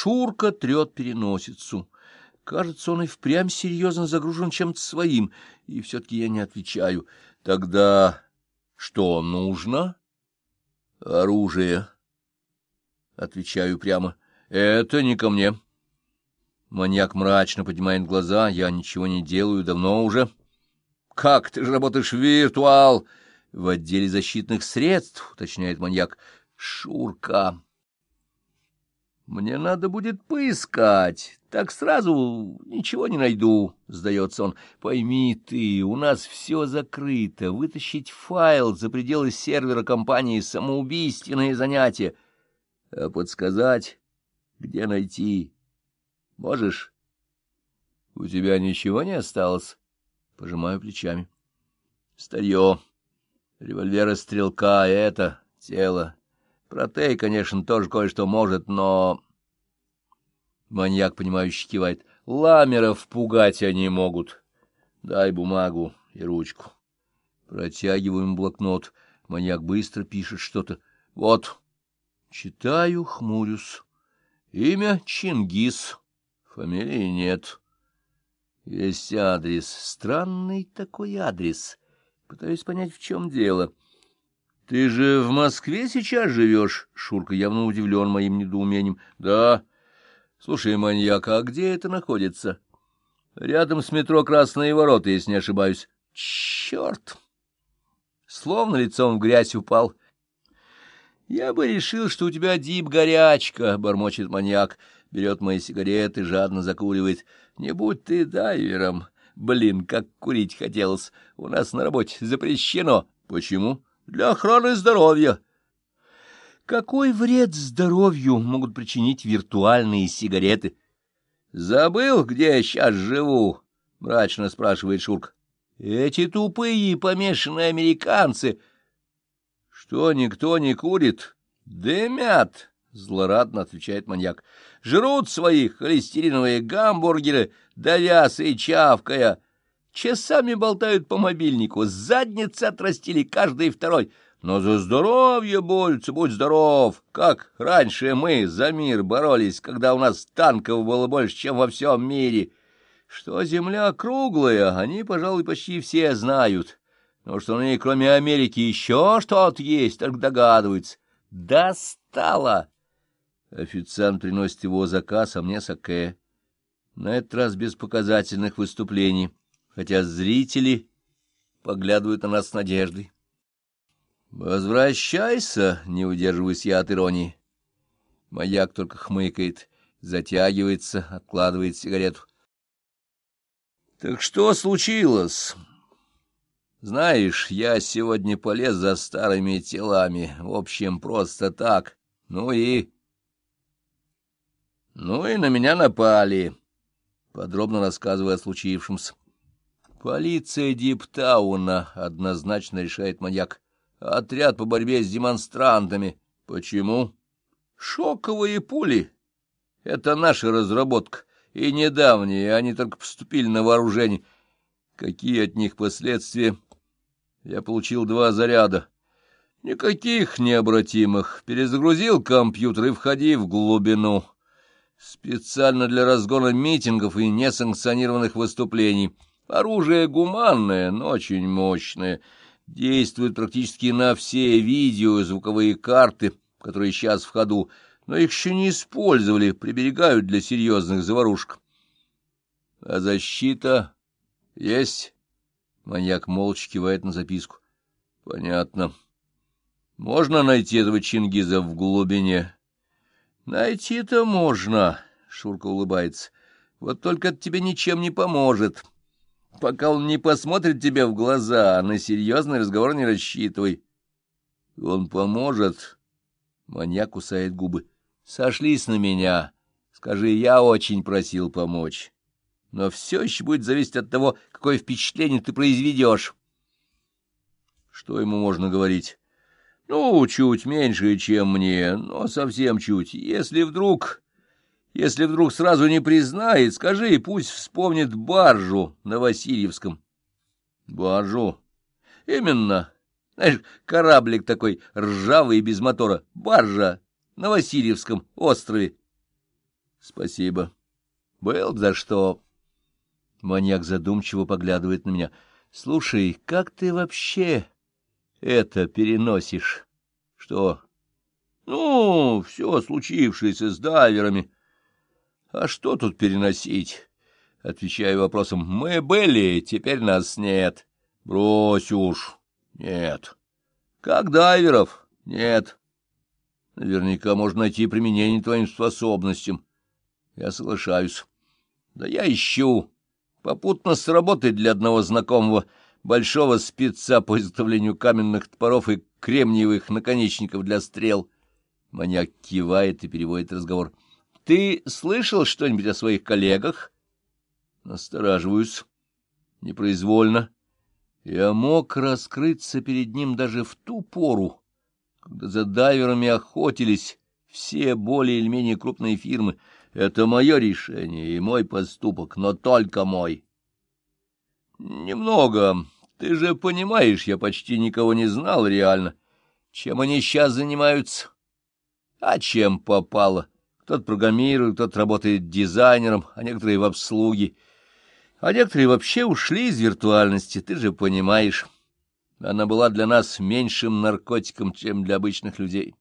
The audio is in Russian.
Шурка трет переносицу. Кажется, он и впрямь серьезно загружен чем-то своим, и все-таки я не отвечаю. Тогда что нужно? Оружие. Отвечаю прямо. Это не ко мне. Маньяк мрачно поднимает глаза. Я ничего не делаю давно уже. Как ты же работаешь в виртуал? В отделе защитных средств, уточняет маньяк. Шурка. Мне надо будет поискать. Так сразу ничего не найду, — сдается он. Пойми ты, у нас все закрыто. Вытащить файл за пределы сервера компании — самоубийственное занятие. А подсказать, где найти, можешь? У тебя ничего не осталось? Пожимаю плечами. Старье. Револьвера стрелка — это тело. Протей, конечно, тоже кое-что может, но... Маньяк, понимающий, кивает. Ламеров пугать они могут. Дай бумагу и ручку. Протягиваем блокнот. Маньяк быстро пишет что-то. Вот. Читаю, хмурюсь. Имя Чингис. Фамилии нет. Есть адрес. Странный такой адрес. Пытаюсь понять, в чем дело. — ты же в Москве сейчас живешь? Шурка явно удивлен моим недоумением. Да. Слушай, маньяк, а где это находится? Рядом с метро Красные ворота, если не ошибаюсь. Черт! Словно лицом в грязь упал. Я бы решил, что у тебя дип-горячка, — бормочет маньяк, берет мои сигареты, жадно закуривает. Не будь ты дайвером. Блин, как курить хотелось. У нас на работе запрещено. Почему? — для охраны здоровья. Какой вред здоровью могут причинить виртуальные сигареты? Забыл, где я сейчас живу? Мрачно спрашивает Шурк. Эти тупые помешанные американцы. Что никто не курит? Дымят, злорадно отвечает маньяк. Жрут свои холестериновые гамбургеры, давясь и чавкая. Часами болтают по мобильнику, задницы отрастили каждый второй. Но за здоровье борются, будь здоров. Как раньше мы за мир боролись, когда у нас танков было больше, чем во всем мире. Что земля круглая, они, пожалуй, почти все знают. Но что на ней, кроме Америки, еще что-то есть, только догадываются. Достало! Официант приносит его заказ, а мне саке. На этот раз без показательных выступлений хотя зрители поглядывают на нас с надеждой. «Возвращайся!» — не удерживаюсь я от иронии. Маяк только хмыкает, затягивается, откладывает сигарету. «Так что случилось?» «Знаешь, я сегодня полез за старыми телами, в общем, просто так. Ну и...» «Ну и на меня напали», — подробно рассказывая о случившемся. Полиция Диптауна однозначно решает маньяк. Отряд по борьбе с демонстрантами. Почему? Шоковые пули. Это наша разработка. И недавние, они только поступили на вооружение. Какие от них последствия? Я получил два заряда. Никаких необратимых. Перезагрузил компьютер и входи в глубину. Специально для разгона митингов и несанкционированных выступлений — Оружие гуманное, но очень мощное. Действует практически на все видео и звуковые карты, которые сейчас в ходу, но их еще не использовали, приберегают для серьезных заварушек. А защита есть? Маньяк молча кивает на записку. Понятно. Можно найти этого Чингиза в глубине? Найти-то можно, Шурка улыбается. Вот только это тебе ничем не поможет пока он не посмотрит тебе в глаза, а на серьезный разговор не рассчитывай. Он поможет. Маньяк кусает губы. Сошлись на меня. Скажи, я очень просил помочь. Но все еще будет зависеть от того, какое впечатление ты произведешь. Что ему можно говорить? Ну, чуть меньше, чем мне, но совсем чуть. Если вдруг... Если вдруг сразу не признает, скажи, пусть вспомнит баржу на Васильевском. Баржу? Именно. Знаешь, кораблик такой ржавый и без мотора. Баржа на Васильевском острове. — Спасибо. — Был за что. Маньяк задумчиво поглядывает на меня. — Слушай, как ты вообще это переносишь? — Что? — Ну, все случившееся с дайверами. — А что тут переносить? — отвечаю вопросом. — Мы были, теперь нас нет. — Брось уж. — Нет. — Как дайверов? — Нет. — Наверняка можно найти применение твоим способностям. Я соглашаюсь. Да я ищу. Попутно сработать для одного знакомого большого спеца по изготовлению каменных топоров и кремниевых наконечников для стрел. Маньяк кивает и переводит разговор. — Ты слышал что-нибудь о своих коллегах? Настораживаюсь. Непроизвольно. Я мог раскрыться перед ним даже в ту пору, когда за дайверами охотились все более или менее крупные фирмы — это мое решение и мой поступок, но только мой. Немного. Ты же понимаешь, я почти никого не знал реально. Чем они сейчас занимаются? А чем попало? Кто-то программирует, кто-то работает дизайнером, а некоторые в обслуге. А некоторые вообще ушли из виртуальности, ты же понимаешь. Она была для нас меньшим наркотиком, чем для обычных людей.